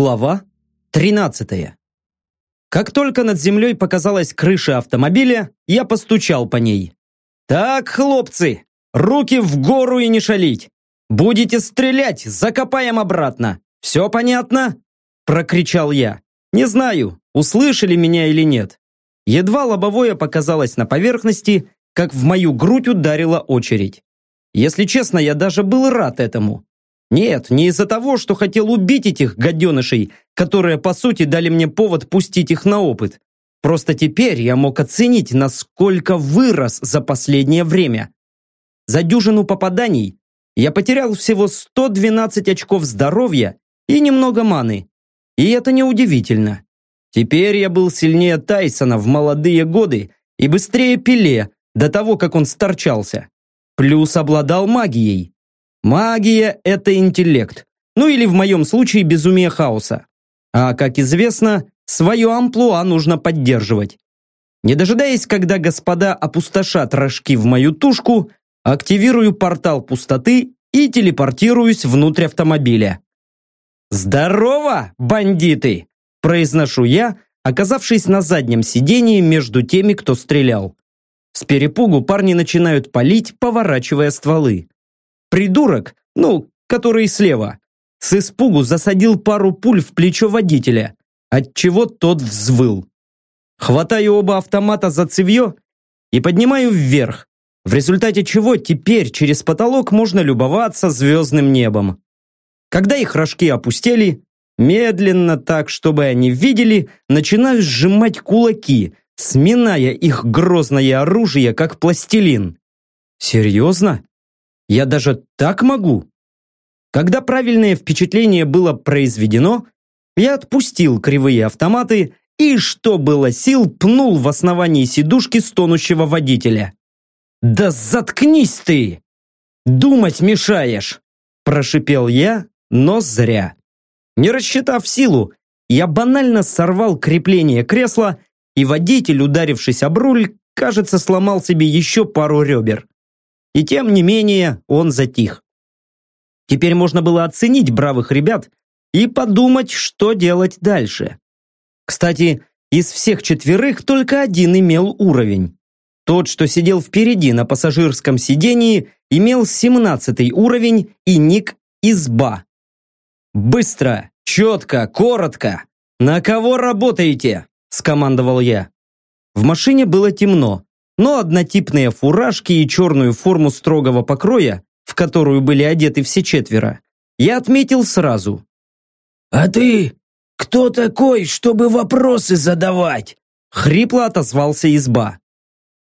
Глава 13. Как только над землей показалась крыша автомобиля, я постучал по ней. «Так, хлопцы, руки в гору и не шалить! Будете стрелять, закопаем обратно! Все понятно?» Прокричал я. Не знаю, услышали меня или нет. Едва лобовое показалось на поверхности, как в мою грудь ударила очередь. Если честно, я даже был рад этому. Нет, не из-за того, что хотел убить этих гаденышей, которые, по сути, дали мне повод пустить их на опыт. Просто теперь я мог оценить, насколько вырос за последнее время. За дюжину попаданий я потерял всего 112 очков здоровья и немного маны. И это неудивительно. Теперь я был сильнее Тайсона в молодые годы и быстрее Пеле до того, как он сторчался. Плюс обладал магией. Магия – это интеллект. Ну или в моем случае безумие хаоса. А, как известно, свое амплуа нужно поддерживать. Не дожидаясь, когда господа опустошат рожки в мою тушку, активирую портал пустоты и телепортируюсь внутрь автомобиля. «Здорово, бандиты!» – произношу я, оказавшись на заднем сидении между теми, кто стрелял. С перепугу парни начинают палить, поворачивая стволы. Придурок, ну, который слева, с испугу засадил пару пуль в плечо водителя, отчего тот взвыл. Хватаю оба автомата за цевье и поднимаю вверх, в результате чего теперь через потолок можно любоваться звездным небом. Когда их рожки опустели, медленно так, чтобы они видели, начинаю сжимать кулаки, сминая их грозное оружие, как пластилин. Серьезно? Я даже так могу? Когда правильное впечатление было произведено, я отпустил кривые автоматы и, что было сил, пнул в основании сидушки стонущего водителя. «Да заткнись ты! Думать мешаешь!» Прошипел я, но зря. Не рассчитав силу, я банально сорвал крепление кресла, и водитель, ударившись об руль, кажется, сломал себе еще пару ребер. И тем не менее он затих. Теперь можно было оценить бравых ребят и подумать, что делать дальше. Кстати, из всех четверых только один имел уровень. Тот, что сидел впереди на пассажирском сидении, имел 17 уровень и ник «Изба». «Быстро, четко, коротко! На кого работаете?» – скомандовал я. В машине было темно, но однотипные фуражки и черную форму строгого покроя, в которую были одеты все четверо, я отметил сразу. «А ты кто такой, чтобы вопросы задавать?» Хрипло отозвался изба.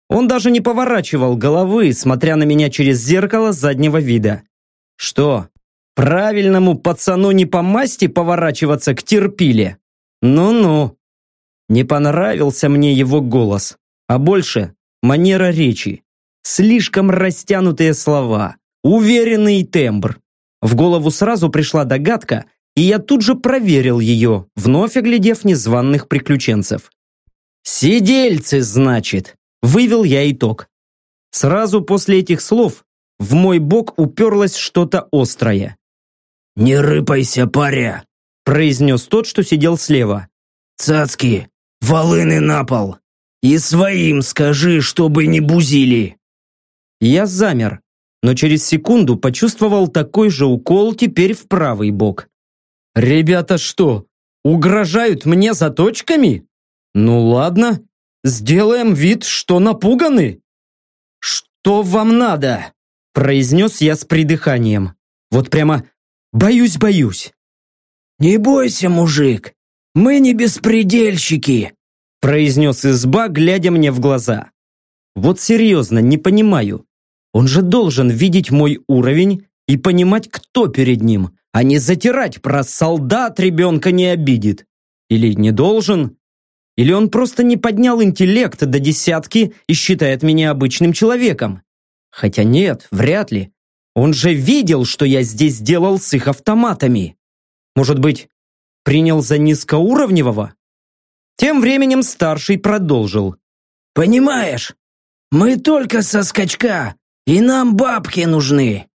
Он даже не поворачивал головы, смотря на меня через зеркало заднего вида. Что, правильному пацану не по масти поворачиваться к терпиле? Ну-ну. Не понравился мне его голос, а больше манера речи, слишком растянутые слова, уверенный тембр. В голову сразу пришла догадка, и я тут же проверил ее, вновь оглядев незваных приключенцев. «Сидельцы, значит!» – вывел я итог. Сразу после этих слов в мой бок уперлось что-то острое. «Не рыпайся, паря!» – произнес тот, что сидел слева. «Цацки, волыны на пол! И своим скажи, чтобы не бузили!» Я замер, но через секунду почувствовал такой же укол теперь в правый бок. «Ребята что, угрожают мне заточками? Ну ладно, сделаем вид, что напуганы!» «Что вам надо?» произнес я с придыханием. Вот прямо боюсь-боюсь. «Не бойся, мужик, мы не беспредельщики!» Произнес изба, глядя мне в глаза. Вот серьезно, не понимаю. Он же должен видеть мой уровень и понимать, кто перед ним, а не затирать про солдат ребенка не обидит. Или не должен? Или он просто не поднял интеллект до десятки и считает меня обычным человеком? Хотя нет, вряд ли. Он же видел, что я здесь делал с их автоматами. Может быть, принял за низкоуровневого? Тем временем старший продолжил. «Понимаешь, мы только со скачка, и нам бабки нужны.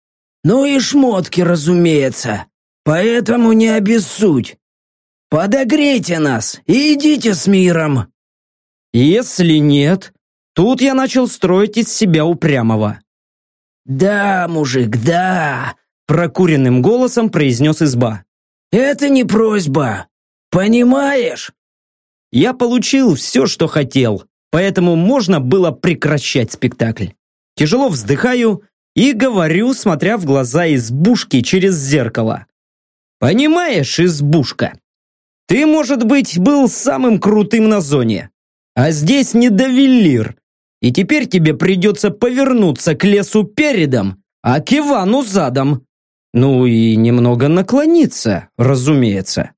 Ну и шмотки, разумеется. Поэтому не обессудь. подогрейте нас и идите с миром!» «Если нет, тут я начал строить из себя упрямого». «Да, мужик, да!» Прокуренным голосом произнес изба. «Это не просьба, понимаешь?» Я получил все, что хотел, поэтому можно было прекращать спектакль. Тяжело вздыхаю и говорю, смотря в глаза избушки через зеркало. «Понимаешь, избушка, ты, может быть, был самым крутым на зоне, а здесь не довелир, и теперь тебе придется повернуться к лесу передом, а к Ивану задом. Ну и немного наклониться, разумеется.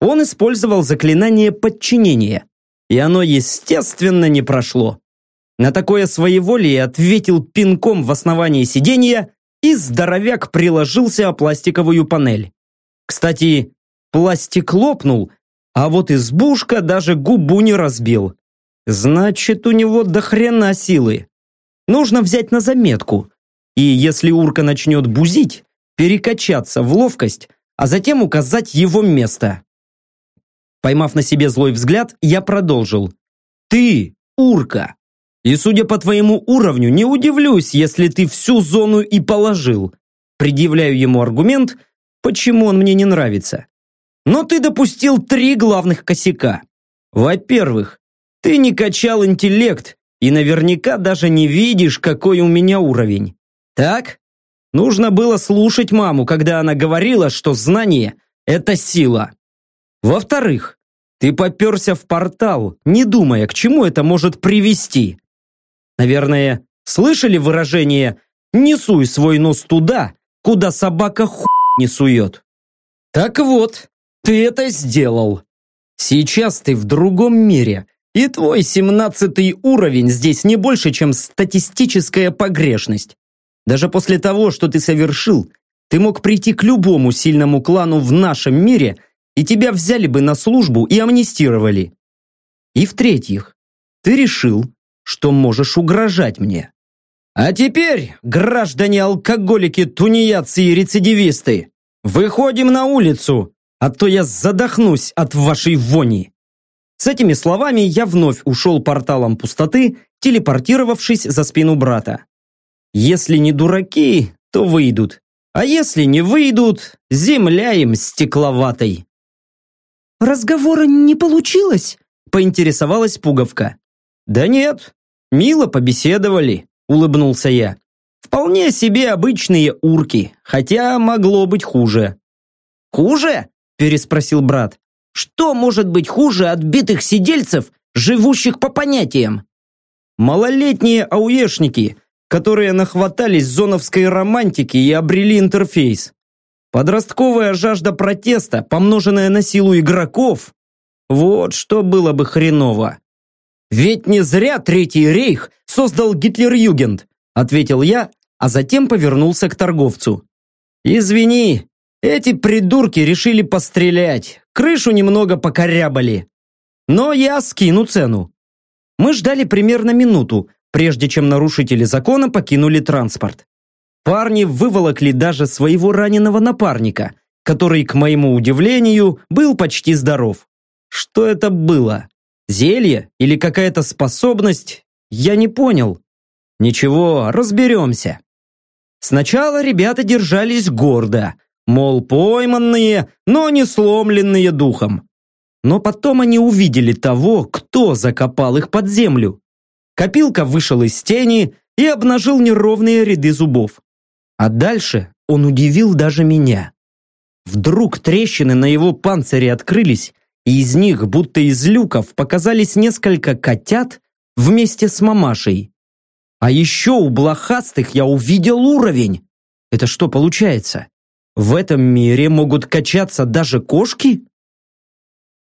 Он использовал заклинание подчинения, и оно, естественно, не прошло. На такое своеволие ответил пинком в основании сиденья, и здоровяк приложился о пластиковую панель. Кстати, пластик лопнул, а вот избушка даже губу не разбил. Значит, у него до хрена силы. Нужно взять на заметку. И если урка начнет бузить, перекачаться в ловкость, а затем указать его место. Поймав на себе злой взгляд, я продолжил. «Ты, урка! И судя по твоему уровню, не удивлюсь, если ты всю зону и положил. Предъявляю ему аргумент, почему он мне не нравится. Но ты допустил три главных косяка. Во-первых, ты не качал интеллект и наверняка даже не видишь, какой у меня уровень. Так? Нужно было слушать маму, когда она говорила, что знание – это сила. Во-вторых, ты поперся в портал, не думая, к чему это может привести. Наверное, слышали выражение «не суй свой нос туда, куда собака хуй не сует». Так вот, ты это сделал. Сейчас ты в другом мире, и твой семнадцатый уровень здесь не больше, чем статистическая погрешность. Даже после того, что ты совершил, ты мог прийти к любому сильному клану в нашем мире, и тебя взяли бы на службу и амнистировали. И в-третьих, ты решил, что можешь угрожать мне. А теперь, граждане-алкоголики, тунеядцы и рецидивисты, выходим на улицу, а то я задохнусь от вашей вони. С этими словами я вновь ушел порталом пустоты, телепортировавшись за спину брата. Если не дураки, то выйдут. А если не выйдут, земля им стекловатой. «Разговора не получилось?» – поинтересовалась пуговка. «Да нет, мило побеседовали», – улыбнулся я. «Вполне себе обычные урки, хотя могло быть хуже». «Хуже?» – переспросил брат. «Что может быть хуже отбитых сидельцев, живущих по понятиям?» «Малолетние ауешники, которые нахватались зоновской романтики и обрели интерфейс. Подростковая жажда протеста, помноженная на силу игроков, вот что было бы хреново. Ведь не зря Третий рейх создал Гитлер-Югент, ответил я, а затем повернулся к торговцу. Извини, эти придурки решили пострелять, крышу немного покорябали. Но я скину цену. Мы ждали примерно минуту, прежде чем нарушители закона покинули транспорт. Парни выволокли даже своего раненого напарника, который, к моему удивлению, был почти здоров. Что это было? Зелье или какая-то способность? Я не понял. Ничего, разберемся. Сначала ребята держались гордо, мол, пойманные, но не сломленные духом. Но потом они увидели того, кто закопал их под землю. Копилка вышел из тени и обнажил неровные ряды зубов. А дальше он удивил даже меня. Вдруг трещины на его панцире открылись, и из них, будто из люков, показались несколько котят вместе с мамашей. А еще у блохастых я увидел уровень. Это что получается? В этом мире могут качаться даже кошки?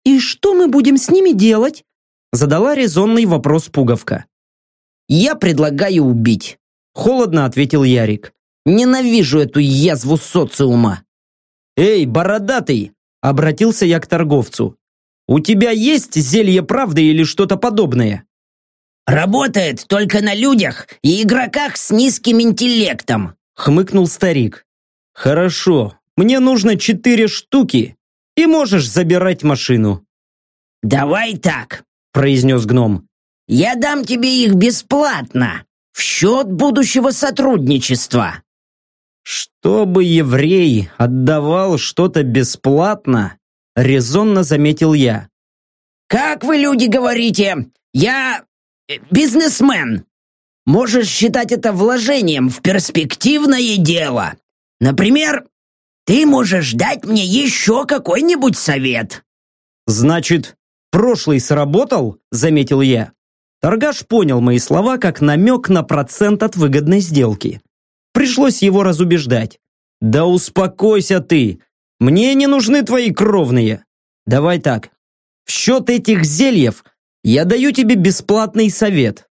«И что мы будем с ними делать?» Задала резонный вопрос пуговка. «Я предлагаю убить», – холодно ответил Ярик. «Ненавижу эту язву социума». «Эй, бородатый!» – обратился я к торговцу. «У тебя есть зелье правды или что-то подобное?» «Работает только на людях и игроках с низким интеллектом», – хмыкнул старик. «Хорошо, мне нужно четыре штуки и можешь забирать машину». «Давай так», — произнес гном. «Я дам тебе их бесплатно, в счет будущего сотрудничества». «Чтобы еврей отдавал что-то бесплатно», — резонно заметил я. «Как вы, люди, говорите, я э, бизнесмен. Можешь считать это вложением в перспективное дело. Например, ты можешь дать мне еще какой-нибудь совет». «Значит, прошлый сработал?» – заметил я. Торгаш понял мои слова как намек на процент от выгодной сделки. Пришлось его разубеждать. «Да успокойся ты! Мне не нужны твои кровные! Давай так, в счет этих зельев я даю тебе бесплатный совет.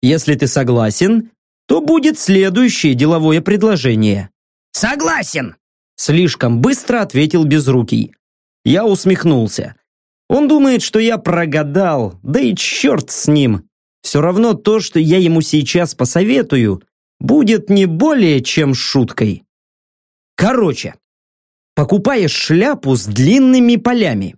Если ты согласен, то будет следующее деловое предложение. Согласен! Слишком быстро ответил Безрукий. Я усмехнулся. Он думает, что я прогадал, да и черт с ним. Все равно то, что я ему сейчас посоветую, будет не более чем шуткой. Короче, покупаешь шляпу с длинными полями,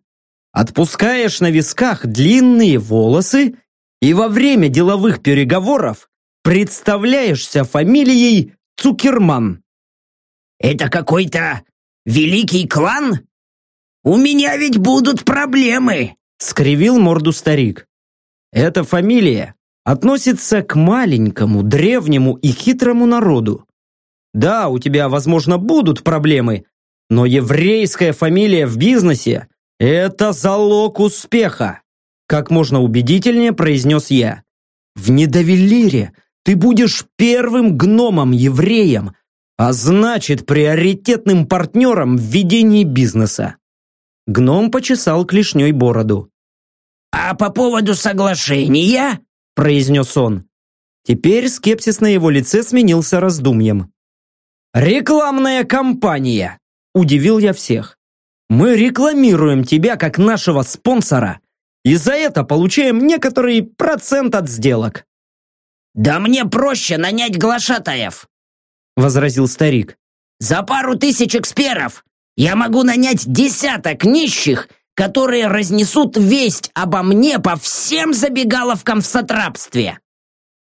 отпускаешь на висках длинные волосы и во время деловых переговоров представляешься фамилией Цукерман. Это какой-то великий клан? У меня ведь будут проблемы, скривил морду старик. Эта фамилия относится к маленькому, древнему и хитрому народу. Да, у тебя, возможно, будут проблемы, но еврейская фамилия в бизнесе – это залог успеха. Как можно убедительнее произнес я. В Недовелире ты будешь первым гномом-евреем, а значит приоритетным партнером в ведении бизнеса. Гном почесал клешней бороду. «А по поводу соглашения?» – произнес он. Теперь скепсис на его лице сменился раздумьем. «Рекламная кампания!» – удивил я всех. «Мы рекламируем тебя как нашего спонсора и за это получаем некоторый процент от сделок». «Да мне проще нанять глашатаев», — возразил старик. «За пару тысяч экспертов я могу нанять десяток нищих, которые разнесут весть обо мне по всем забегаловкам в сатрапстве».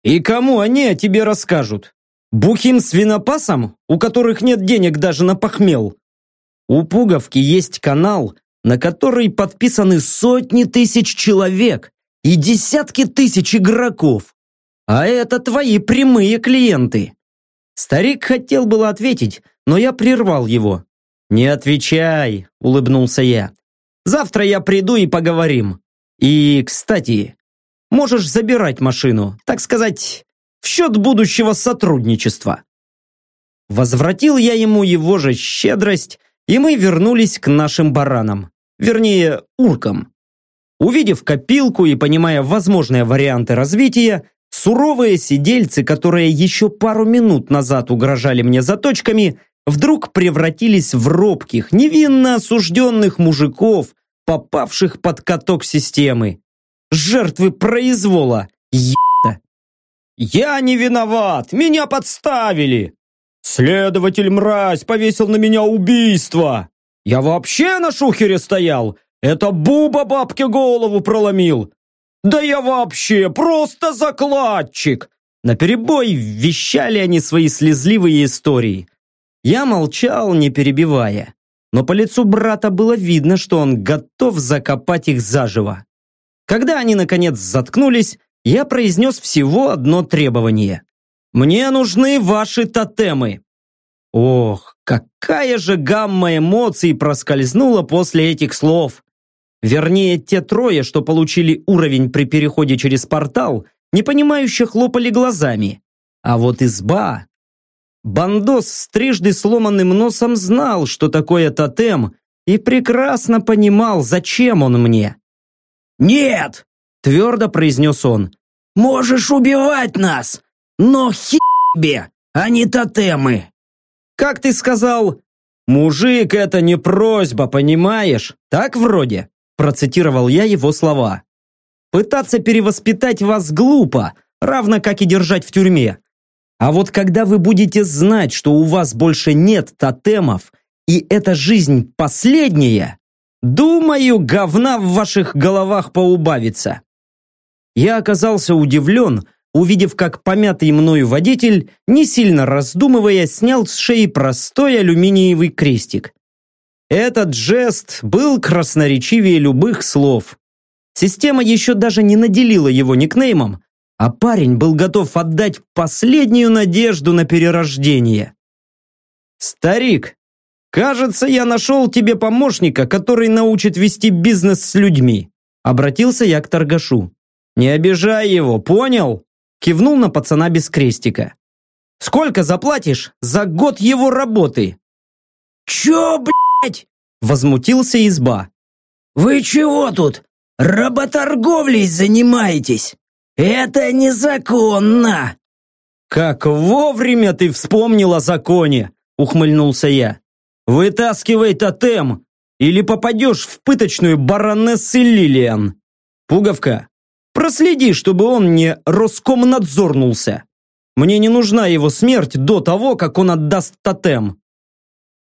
«И кому они о тебе расскажут? Бухим свинопасам, у которых нет денег даже на похмел?» У Пуговки есть канал, на который подписаны сотни тысяч человек и десятки тысяч игроков. А это твои прямые клиенты. Старик хотел было ответить, но я прервал его. «Не отвечай», — улыбнулся я. «Завтра я приду и поговорим. И, кстати, можешь забирать машину, так сказать, в счет будущего сотрудничества». Возвратил я ему его же щедрость и мы вернулись к нашим баранам. Вернее, уркам. Увидев копилку и понимая возможные варианты развития, суровые сидельцы, которые еще пару минут назад угрожали мне заточками, вдруг превратились в робких, невинно осужденных мужиков, попавших под каток системы. Жертвы произвола, ебта. «Я не виноват! Меня подставили!» Следователь мразь повесил на меня убийство. Я вообще на шухере стоял. Это Буба бабке голову проломил. Да я вообще просто закладчик. На перебой вещали они свои слезливые истории. Я молчал, не перебивая. Но по лицу брата было видно, что он готов закопать их заживо. Когда они, наконец, заткнулись, я произнес всего одно требование. Мне нужны ваши тотемы. Ох, какая же гамма эмоций проскользнула после этих слов. Вернее, те трое, что получили уровень при переходе через портал, непонимающе хлопали глазами. А вот изба... Бандос с трижды сломанным носом знал, что такое тотем, и прекрасно понимал, зачем он мне. «Нет!» – твердо произнес он. «Можешь убивать нас, но хибе, а не тотемы!» «Как ты сказал?» «Мужик, это не просьба, понимаешь? Так вроде?» Процитировал я его слова. «Пытаться перевоспитать вас глупо, равно как и держать в тюрьме. А вот когда вы будете знать, что у вас больше нет тотемов, и эта жизнь последняя, Думаю, говна в ваших головах поубавится. Я оказался удивлен, увидев, как помятый мною водитель, не сильно раздумывая, снял с шеи простой алюминиевый крестик. Этот жест был красноречивее любых слов. Система еще даже не наделила его никнеймом, а парень был готов отдать последнюю надежду на перерождение. «Старик, кажется, я нашел тебе помощника, который научит вести бизнес с людьми», обратился я к торгашу. «Не обижай его, понял?» Кивнул на пацана без крестика. «Сколько заплатишь за год его работы?» «Чё, блядь?» Возмутился изба. «Вы чего тут? Работорговлей занимаетесь? Это незаконно!» «Как вовремя ты вспомнил о законе!» ухмыльнулся я. «Вытаскивай тотем, или попадешь в пыточную баронессы Лилиан. Пуговка, проследи, чтобы он не роскомнадзорнулся. Мне не нужна его смерть до того, как он отдаст тотем».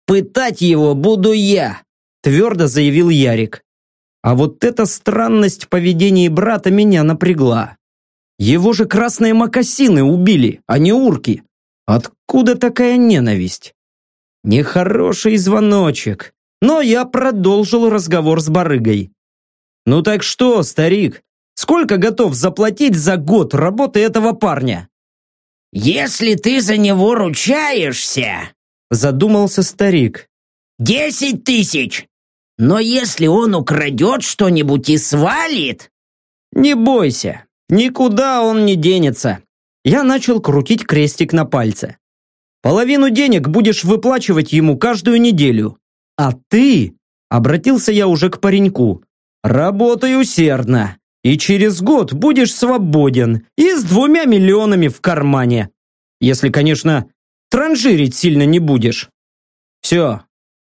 «Пытать его буду я», твердо заявил Ярик. А вот эта странность поведения брата меня напрягла. Его же красные мокасины убили, а не урки. Откуда такая ненависть? Нехороший звоночек. Но я продолжил разговор с барыгой. Ну так что, старик, сколько готов заплатить за год работы этого парня? Если ты за него ручаешься, задумался старик. Десять тысяч. Но если он украдет что-нибудь и свалит... Не бойся, никуда он не денется. Я начал крутить крестик на пальце. Половину денег будешь выплачивать ему каждую неделю. А ты, обратился я уже к пареньку, работай усердно. И через год будешь свободен и с двумя миллионами в кармане. Если, конечно, транжирить сильно не будешь. Все,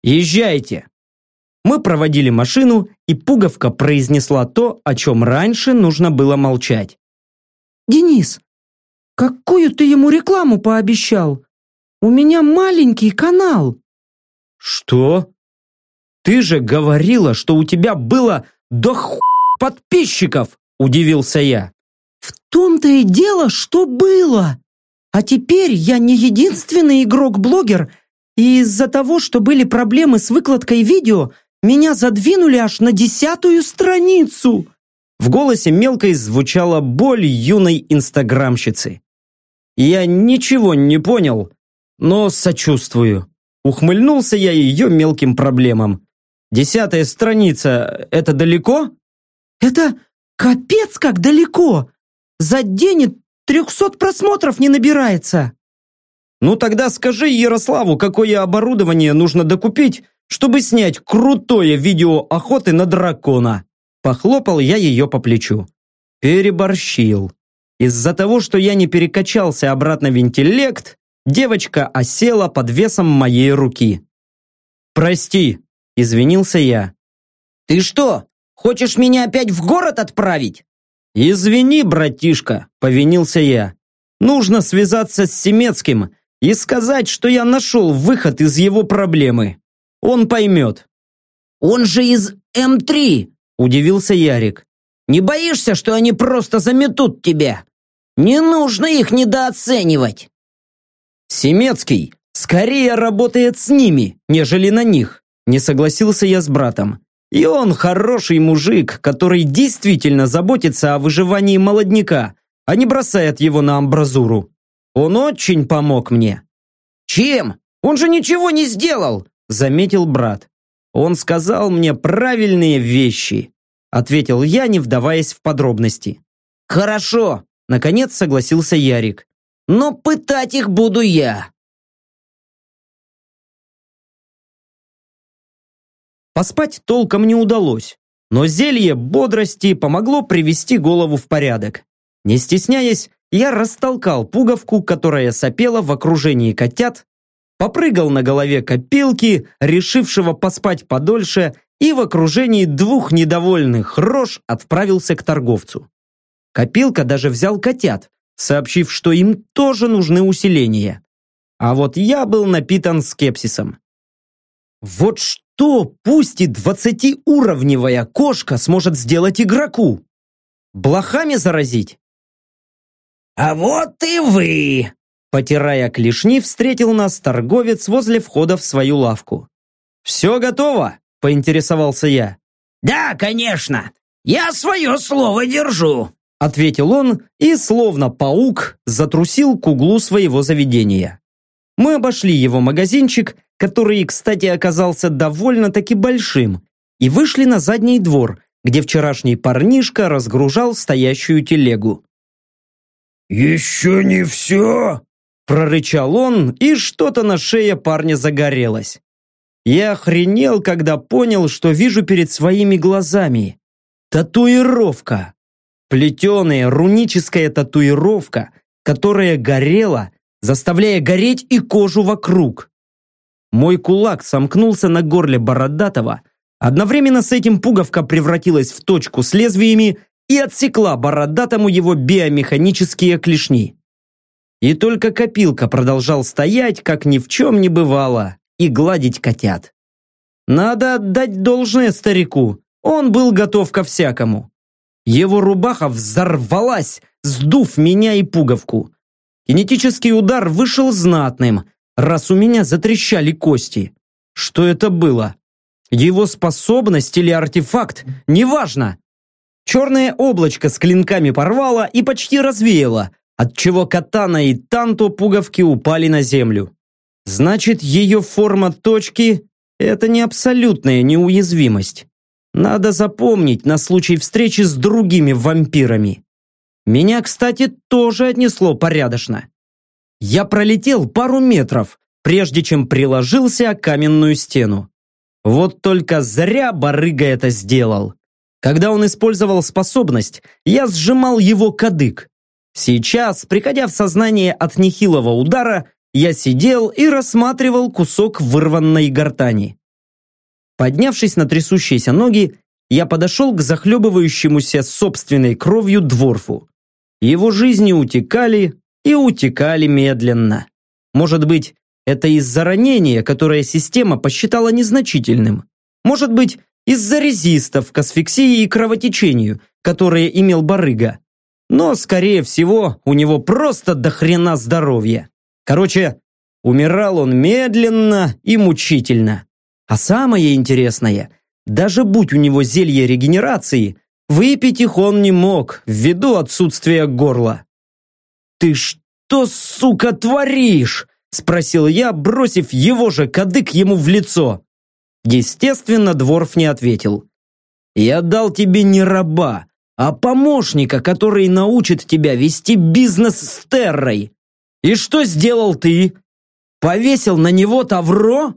езжайте. Мы проводили машину, и Пуговка произнесла то, о чем раньше нужно было молчать. «Денис, какую ты ему рекламу пообещал? У меня маленький канал». «Что? Ты же говорила, что у тебя было до ху подписчиков!» – удивился я. «В том-то и дело, что было. А теперь я не единственный игрок-блогер, и из-за того, что были проблемы с выкладкой видео, меня задвинули аж на десятую страницу!» В голосе мелкой звучала боль юной инстаграмщицы. Я ничего не понял, но сочувствую. Ухмыльнулся я ее мелким проблемам. Десятая страница – это далеко? Это капец как далеко! За день трехсот просмотров не набирается. Ну тогда скажи Ярославу, какое оборудование нужно докупить, чтобы снять крутое видео охоты на дракона. Похлопал я ее по плечу. Переборщил. Из-за того, что я не перекачался обратно в интеллект, девочка осела под весом моей руки. «Прости», — извинился я. «Ты что, хочешь меня опять в город отправить?» «Извини, братишка», — повинился я. «Нужно связаться с Семецким и сказать, что я нашел выход из его проблемы». Он поймет. Он же из М3, удивился Ярик. Не боишься, что они просто заметут тебя? Не нужно их недооценивать. Семецкий скорее работает с ними, нежели на них, не согласился я с братом. И он хороший мужик, который действительно заботится о выживании молодняка, а не бросает его на амбразуру. Он очень помог мне. Чем? Он же ничего не сделал заметил брат. Он сказал мне правильные вещи, ответил я, не вдаваясь в подробности. Хорошо, наконец согласился Ярик. Но пытать их буду я. Поспать толком не удалось, но зелье бодрости помогло привести голову в порядок. Не стесняясь, я растолкал пуговку, которая сопела в окружении котят, попрыгал на голове копилки, решившего поспать подольше, и в окружении двух недовольных рож отправился к торговцу. Копилка даже взял котят, сообщив, что им тоже нужны усиления. А вот я был напитан скепсисом. Вот что пусть и двадцатиуровневая кошка сможет сделать игроку? Блохами заразить? «А вот и вы!» Потирая клешни, встретил нас торговец возле входа в свою лавку. «Все готово?» – поинтересовался я. «Да, конечно! Я свое слово держу!» Ответил он и, словно паук, затрусил к углу своего заведения. Мы обошли его магазинчик, который, кстати, оказался довольно-таки большим, и вышли на задний двор, где вчерашний парнишка разгружал стоящую телегу. «Еще не все?» Прорычал он, и что-то на шее парня загорелось. Я охренел, когда понял, что вижу перед своими глазами. Татуировка. Плетеная руническая татуировка, которая горела, заставляя гореть и кожу вокруг. Мой кулак сомкнулся на горле Бородатого. Одновременно с этим пуговка превратилась в точку с лезвиями и отсекла Бородатому его биомеханические клешни. И только копилка продолжал стоять, как ни в чем не бывало, и гладить котят. Надо отдать должное старику, он был готов ко всякому. Его рубаха взорвалась, сдув меня и пуговку. Кинетический удар вышел знатным, раз у меня затрещали кости. Что это было? Его способность или артефакт? Неважно. Черное облачко с клинками порвало и почти развеяло, отчего катана и танто пуговки упали на землю. Значит, ее форма точки – это не абсолютная неуязвимость. Надо запомнить на случай встречи с другими вампирами. Меня, кстати, тоже отнесло порядочно. Я пролетел пару метров, прежде чем приложился о каменную стену. Вот только зря барыга это сделал. Когда он использовал способность, я сжимал его кадык. Сейчас, приходя в сознание от нехилого удара, я сидел и рассматривал кусок вырванной гортани. Поднявшись на трясущиеся ноги, я подошел к захлебывающемуся собственной кровью дворфу. Его жизни утекали и утекали медленно. Может быть, это из-за ранения, которое система посчитала незначительным. Может быть, из-за резистов к асфиксии и кровотечению, которые имел барыга. Но, скорее всего, у него просто до хрена здоровья. Короче, умирал он медленно и мучительно. А самое интересное, даже будь у него зелье регенерации, выпить их он не мог ввиду отсутствия горла. «Ты что, сука, творишь?» спросил я, бросив его же кадык ему в лицо. Естественно, Дворф не ответил. «Я дал тебе не раба, а помощника, который научит тебя вести бизнес с Террой. И что сделал ты? Повесил на него тавро?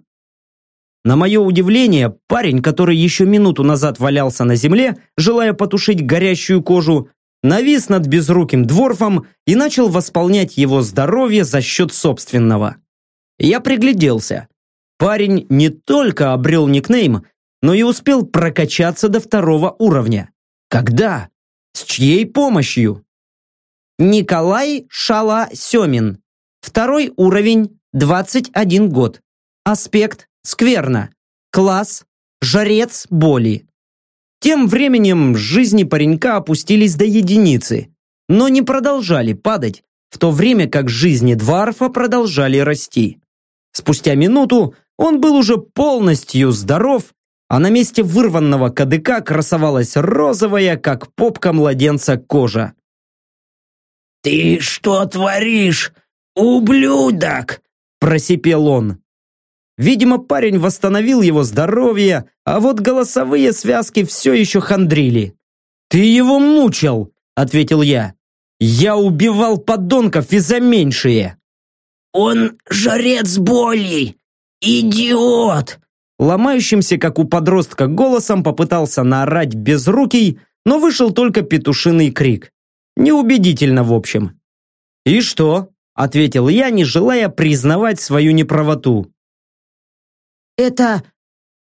На мое удивление, парень, который еще минуту назад валялся на земле, желая потушить горящую кожу, навис над безруким дворфом и начал восполнять его здоровье за счет собственного. Я пригляделся. Парень не только обрел никнейм, но и успел прокачаться до второго уровня. Когда? С чьей помощью? Николай Шала Семин. Второй уровень, 21 год. Аспект скверно. Класс жрец боли. Тем временем жизни паренька опустились до единицы, но не продолжали падать, в то время как жизни Дварфа продолжали расти. Спустя минуту он был уже полностью здоров а на месте вырванного кадыка красовалась розовая, как попка младенца, кожа. «Ты что творишь, ублюдок?» – просипел он. Видимо, парень восстановил его здоровье, а вот голосовые связки все еще хандрили. «Ты его мучил!» – ответил я. «Я убивал подонков и за меньшие!» «Он жрец боли! Идиот!» Ломающимся, как у подростка, голосом попытался наорать безрукий, но вышел только петушиный крик. Неубедительно, в общем. «И что?» – ответил я, не желая признавать свою неправоту. «Это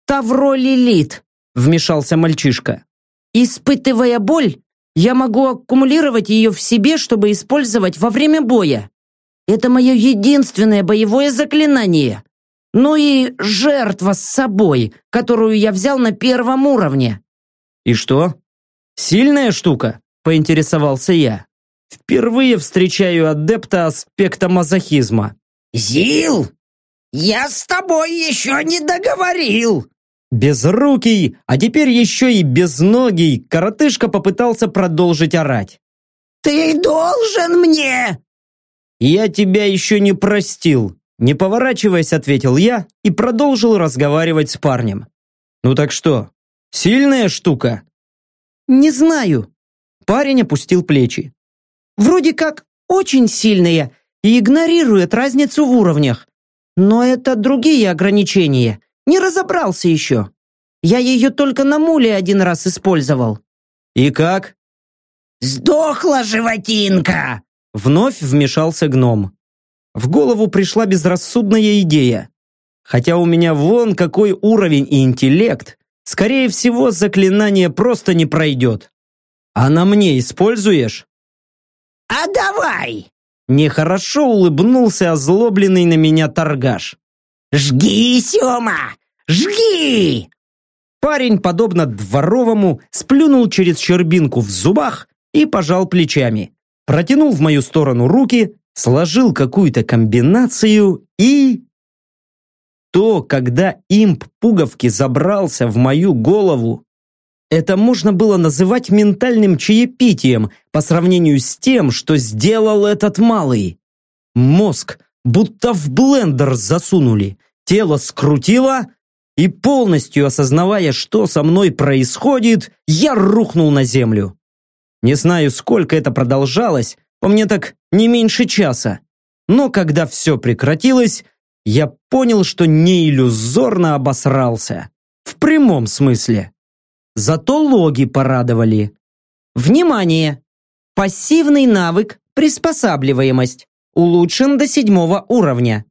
Тавро Лилит», – вмешался мальчишка. «Испытывая боль, я могу аккумулировать ее в себе, чтобы использовать во время боя. Это мое единственное боевое заклинание. Ну и жертва с собой, которую я взял на первом уровне. И что? Сильная штука? Поинтересовался я. Впервые встречаю адепта аспекта мазохизма. Зил, я с тобой еще не договорил. Безрукий, а теперь еще и безногий, коротышка попытался продолжить орать. «Ты должен мне!» «Я тебя еще не простил», не поворачиваясь, ответил я и продолжил разговаривать с парнем. «Ну так что, сильная штука?» «Не знаю». Парень опустил плечи. «Вроде как очень сильная и игнорирует разницу в уровнях. Но это другие ограничения. Не разобрался еще. Я ее только на муле один раз использовал». «И как?» «Сдохла животинка!» Вновь вмешался гном. В голову пришла безрассудная идея. Хотя у меня вон какой уровень и интеллект, скорее всего, заклинание просто не пройдет. А на мне используешь? А давай! Нехорошо улыбнулся озлобленный на меня торгаш. «Жги, Сема! Жги!» Парень, подобно дворовому, сплюнул через щербинку в зубах и пожал плечами. Протянул в мою сторону руки, сложил какую-то комбинацию и... То, когда имп пуговки забрался в мою голову, это можно было называть ментальным чаепитием по сравнению с тем, что сделал этот малый. Мозг будто в блендер засунули, тело скрутило, и полностью осознавая, что со мной происходит, я рухнул на землю. Не знаю, сколько это продолжалось, мне так не меньше часа. Но когда все прекратилось, я понял, что не иллюзорно обосрался. В прямом смысле. Зато логи порадовали. Внимание! Пассивный навык «Приспосабливаемость» улучшен до седьмого уровня.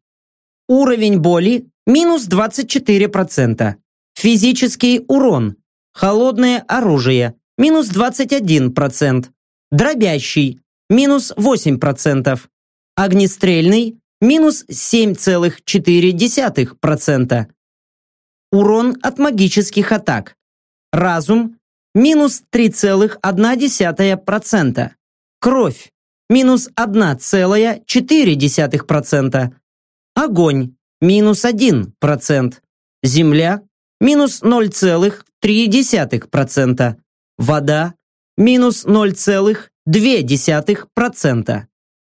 Уровень боли минус 24%. Физический урон. Холодное оружие минус 21%. Дробящий минус 8%. Огнестрельный минус 7,4%. Урон от магических атак. Разум минус 3,1%. Кровь минус 1,4%. Огонь минус 1%. Земля минус 0,3%. Вода минус 0,2%.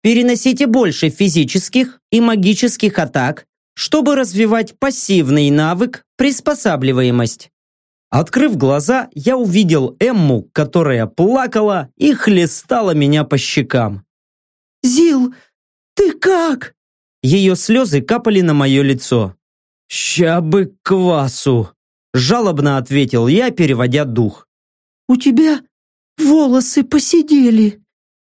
Переносите больше физических и магических атак, чтобы развивать пассивный навык приспосабливаемость. Открыв глаза, я увидел Эмму, которая плакала и хлестала меня по щекам. «Зил, ты как?» Ее слезы капали на мое лицо. «Ща бы квасу!» Жалобно ответил я, переводя дух. «У тебя волосы посидели!»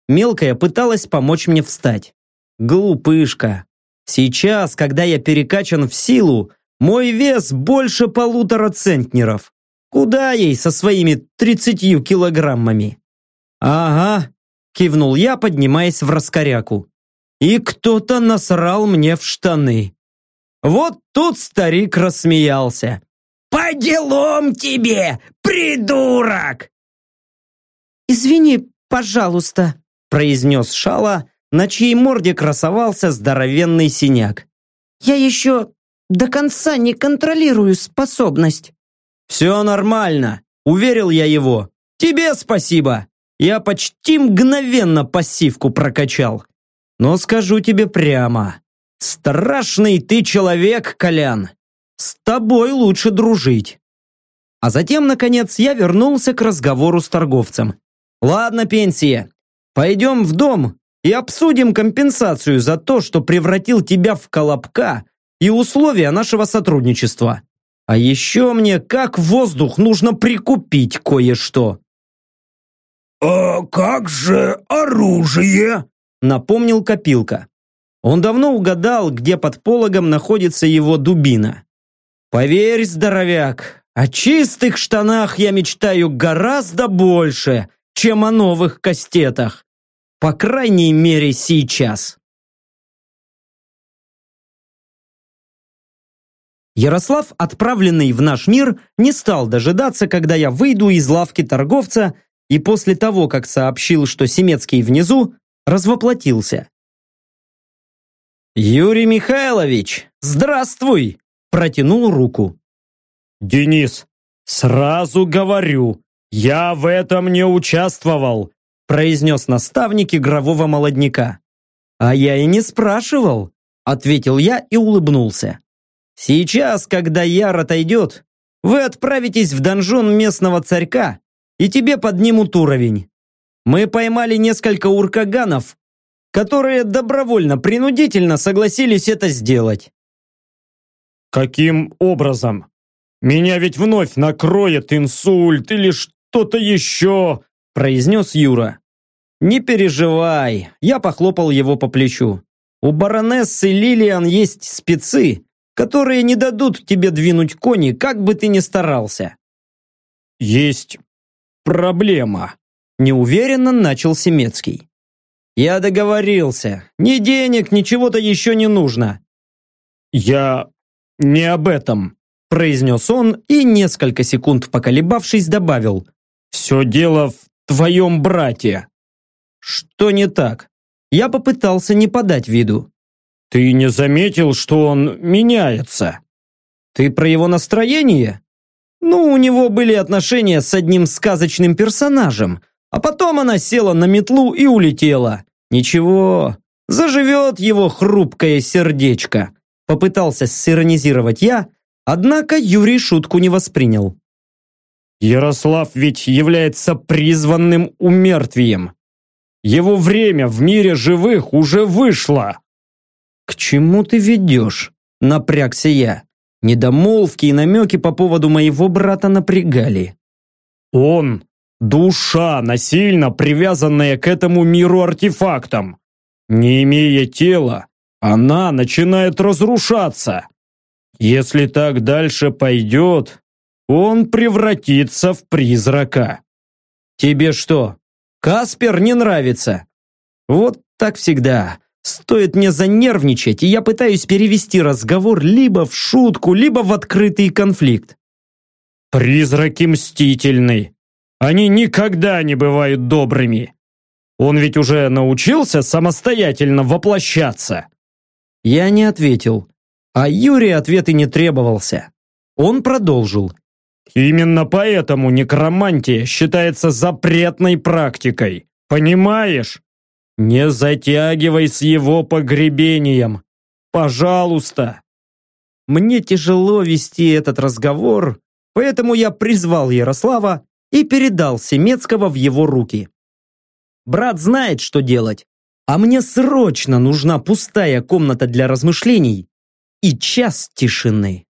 Мелкая пыталась помочь мне встать. Глупышка. Сейчас, когда я перекачан в силу, мой вес больше полутора центнеров. Куда ей со своими тридцатью килограммами? Ага, кивнул я, поднимаясь в раскоряку. И кто-то насрал мне в штаны. Вот тут старик рассмеялся. «По делам тебе, придурок!» «Извини, пожалуйста», произнес Шала, на чьей морде красовался здоровенный синяк. «Я еще до конца не контролирую способность». «Все нормально», — уверил я его. «Тебе спасибо. Я почти мгновенно пассивку прокачал. Но скажу тебе прямо, страшный ты человек, Колян. С тобой лучше дружить». А затем, наконец, я вернулся к разговору с торговцем. «Ладно, пенсия, пойдем в дом и обсудим компенсацию за то, что превратил тебя в колобка и условия нашего сотрудничества. А еще мне, как воздух, нужно прикупить кое-что». «А как же оружие?» напомнил Копилка. Он давно угадал, где под пологом находится его дубина. «Поверь, здоровяк, о чистых штанах я мечтаю гораздо больше, чем о новых кастетах. По крайней мере, сейчас». Ярослав, отправленный в наш мир, не стал дожидаться, когда я выйду из лавки торговца, и после того, как сообщил, что Семецкий внизу, развоплотился. «Юрий Михайлович, здравствуй!» Протянул руку. «Денис, сразу говорю, я в этом не участвовал!» произнес наставник игрового молодняка. «А я и не спрашивал», ответил я и улыбнулся. Сейчас, когда Яр отойдет, вы отправитесь в донжон местного царька, и тебе поднимут уровень. Мы поймали несколько уркаганов, которые добровольно-принудительно согласились это сделать. Каким образом? Меня ведь вновь накроет инсульт или что-то еще, произнес Юра. Не переживай, я похлопал его по плечу. У баронессы Лилиан есть спецы, которые не дадут тебе двинуть кони, как бы ты ни старался. Есть проблема, неуверенно начал Семецкий. Я договорился. Ни денег, ни чего-то еще не нужно. Я не об этом, произнес он и, несколько секунд поколебавшись, добавил. Все дело в твоем брате. Что не так? Я попытался не подать виду. Ты не заметил, что он меняется? Ты про его настроение? Ну, у него были отношения с одним сказочным персонажем, а потом она села на метлу и улетела. Ничего, заживет его хрупкое сердечко. Попытался сиронизировать я, однако Юрий шутку не воспринял. Ярослав ведь является призванным умертвием. Его время в мире живых уже вышло. «К чему ты ведешь?» – напрягся я. Недомолвки и намеки по поводу моего брата напрягали. «Он – душа, насильно привязанная к этому миру артефактом. Не имея тела, она начинает разрушаться. Если так дальше пойдет, он превратится в призрака». «Тебе что, Каспер не нравится?» «Вот так всегда. Стоит мне занервничать, и я пытаюсь перевести разговор либо в шутку, либо в открытый конфликт. «Призраки мстительны. Они никогда не бывают добрыми. Он ведь уже научился самостоятельно воплощаться». Я не ответил, а Юрий ответ и не требовался. Он продолжил. «Именно поэтому некромантия считается запретной практикой. Понимаешь?» Не затягивай с его погребением. Пожалуйста. Мне тяжело вести этот разговор, поэтому я призвал Ярослава и передал Семецкого в его руки. Брат знает, что делать, а мне срочно нужна пустая комната для размышлений и час тишины.